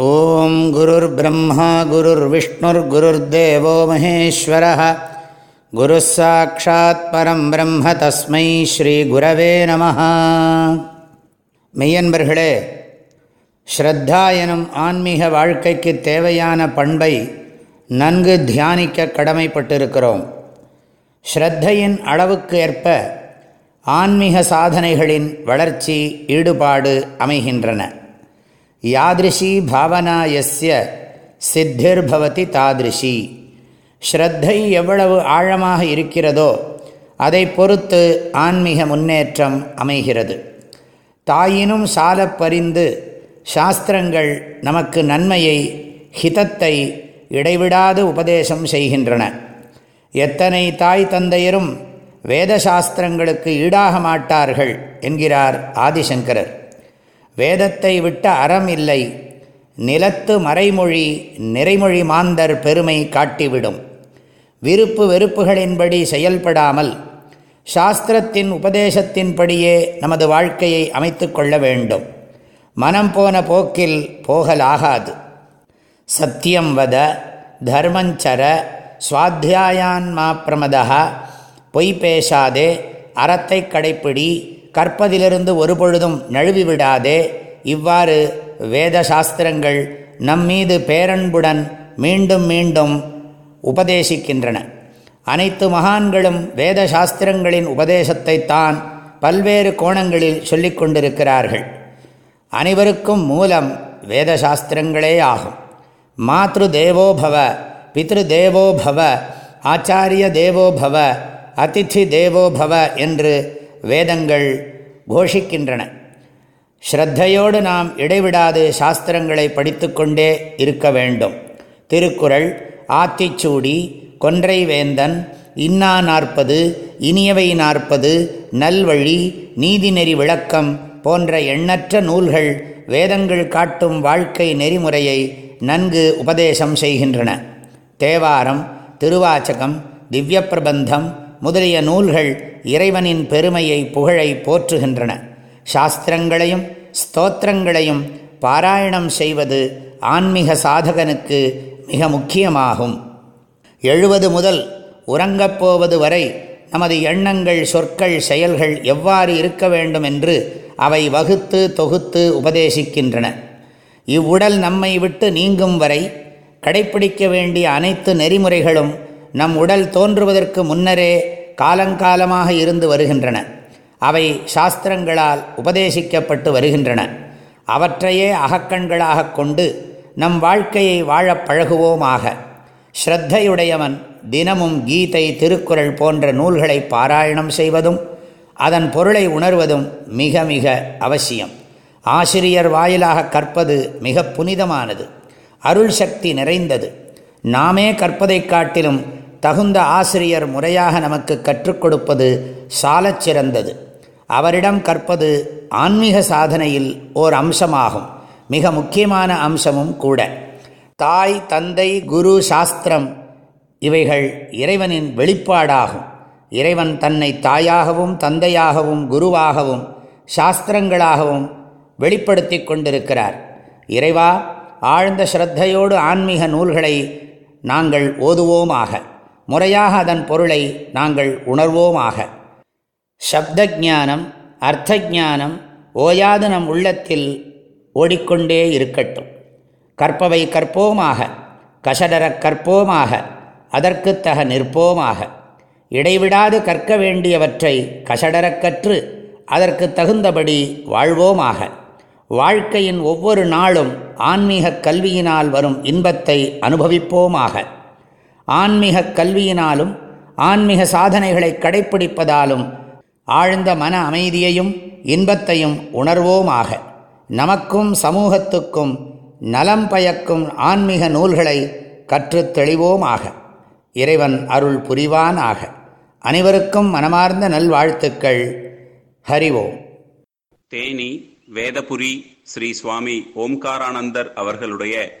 ॐ गुरुर्ब्रह्मा गुरुर्विष्णुर्गुरुर्देवो महेश्वरः गुरुः साक्षात् परं ब्रह्म तस्मै ஸ்ரீகுரவே நம மெய்யன்பர்களே ஸ்ரத்தா எனும் ஆன்மீக வாழ்க்கைக்கு தேவையான பண்பை நன்கு தியானிக்க கடமைப்பட்டிருக்கிறோம் ஸ்ரத்தையின் அளவுக்கு ஏற்ப ஆன்மீக சாதனைகளின் வளர்ச்சி ஈடுபாடு அமைகின்றன யாதிருஷி பாவனா சித்திர்பவதி தாதிருஷி ஸ்ரத்தை எவ்வளவு ஆழமாக இருக்கிறதோ அதை பொறுத்து ஆன்மீக முன்னேற்றம் அமைகிறது. தாயினும் சால பறிந்து சாஸ்திரங்கள் நமக்கு நன்மையை ஹிதத்தை இடைவிடாது உபதேசம் செய்கின்றன. எத்தனை தாய் தந்தையரும் வேத சாஸ்திரங்களுக்கு ஈடாக மாட்டார்கள் என்கிறார் ஆதிசங்கரர். வேதத்தை விட்ட அறம் இல்லை. நிலத்து மறைமொழி நிறைமொழி மாந்தர் பெருமை காட்டிவிடும். விருப்பு வெறுப்புகளின்படி செயல்படாமல் சாஸ்திரத்தின் உபதேசத்தின்படியே நமது வாழ்க்கையை அமைத்து கொள்ள வேண்டும். மனம் போன போக்கில் போகலாகாது. சத்தியம் வத தர்மஞ்சர சுவாத்தியாயான்மா பிரமதா பொய் பேசாதே அறத்தை கடைப்பிடி கற்பதிலிருந்து ஒரு பொழுதும் நழுவி விடாதே இவ்வாறு வேத சாஸ்திரங்கள் நம்மீது பேரன்புடன் மீண்டும் மீண்டும் உபதேசிக்கின்றன. அனைத்து மகான்களும் வேத சாஸ்திரங்களின் உபதேசத்தைத்தான் பல்வேறு கோணங்களில் சொல்லிக் கொண்டிருக்கிறார்கள். அனைவருக்கும் மூலம் வேத சாஸ்திரங்களே ஆகும். மாத்ரு தேவோபவ பித்ரு தேவோபவ ஆச்சாரிய தேவோபவ அதிதி தேவோபவ என்று வேதங்கள் கோஷிக்கின்றன. ஸ்ரத்தையோடு நாம் இடைவிடாது சாஸ்திரங்களை படித்து கொண்டே இருக்க வேண்டும். திருக்குறள் ஆத்திச்சூடி கொன்றை வேந்தன் இன்னா நாற்பது இனியவை நாற்பது நல்வழி நீதிநெறி விளக்கம் போன்ற எண்ணற்ற நூல்கள் வேதங்கள் காட்டும் வாழ்க்கை நெறிமுறையை நன்கு உபதேசம் செய்கின்றன. தேவாரம் திருவாச்சகம் திவ்ய பிரபந்தம் முதலிய நூல்கள் இறைவனின் பெருமையை புகழை போற்றுகின்றன. சாஸ்திரங்களையும் ஸ்தோத்திரங்களையும் பாராயணம் செய்வது ஆன்மீக சாதகனுக்கு மிக முக்கியமாகும். எழுபது முதல் உறங்கப்போவது வரை நமது எண்ணங்கள் சொற்கள் செயல்கள் எவ்வாறு இருக்க வேண்டும் என்று அவை வகுத்து தொகுத்து உபதேசிக்கின்றன. இவ்வுடல் நம்மை விட்டு நீங்கும் வரை கடைப்பிடிக்க வேண்டிய அனைத்து நெறிமுறைகளும் நம் உடல் தோன்றுவதற்கு முன்னரே காலங்காலமாக இருந்து வருகின்றன. அவை சாஸ்திரங்களால் உபதேசிக்கப்பட்டு வருகின்றன. அவற்றையே அகக்கண்களாக கொண்டு நம் வாழ்க்கையை வாழப் பழகுவோமாக. ஸ்ரத்தையுடையவன் தினமும் கீதை திருக்குறள் போன்ற நூல்களை பாராயணம் செய்வதும் அதன் பொருளை உணர்வதும் மிக மிக அவசியம். ஆசிரியர் வாயிலாக கற்பது மிக புனிதமானது. அருள் சக்தி நிறைந்தது. நாமே கற்பதைக் காட்டிலும் தகுந்த ஆசிரியர் முறையாக நமக்கு கற்றுக் கொடுப்பது சாலச் சிறந்தது. அவரிடம் கற்பது ஆன்மீக சாதனையில் ஓர் அம்சமாகும். மிக முக்கியமான அம்சமும் கூட. தாய் தந்தை குரு சாஸ்திரம் இவைகள் இறைவனின் வெளிப்பாடாகும். இறைவன் தன்னை தாயாகவும் தந்தையாகவும் குருவாகவும் சாஸ்திரங்களாகவும் வெளிப்படுத்தி கொண்டிருக்கிறார். இறைவா ஆழ்ந்த ஸ்ரத்தையோடு ஆன்மீக நூல்களை நாங்கள் ஓதுவோமாக. முறையாக அதன் பொருளை நாங்கள் உணர்வோமாக. சப்தஜானம் அர்த்தஜானம் ஓயாது நம் உள்ளத்தில் ஓடிக்கொண்டே இருக்கட்டும். கற்பவை கற்போமாக கசடரக் கற்போமாக அதற்குத்தக நிற்போமாக. இடைவிடாது கற்க வேண்டியவற்றை கசடரக் கற்று அதற்கு தகுந்தபடி வாழ்வோமாக. வாழ்க்கையின் ஒவ்வொரு நாளும் ஆன்மீக கல்வியினால் வரும் இன்பத்தை அனுபவிப்போமாக. ஆன்மீக கல்வியினாலும் ஆன்மீக சாதனைகளை கடைப்பிடிப்பதாலும் ஆழ்ந்த மன அமைதியையும் இன்பத்தையும் உணர்வோமாக. நமக்கும் சமூகத்துக்கும் நலம் பயக்கும் ஆன்மீக நூல்களை கற்றுத் தெளிவோமாக. இறைவன் அருள் புரிவானாக. அனைவருக்கும் மனமார்ந்த நல்வாழ்த்துக்கள். ஹரிவோம் தேனி வேதபுரி ஸ்ரீ சுவாமி ஓம்காரானந்தர் அவர்களுடைய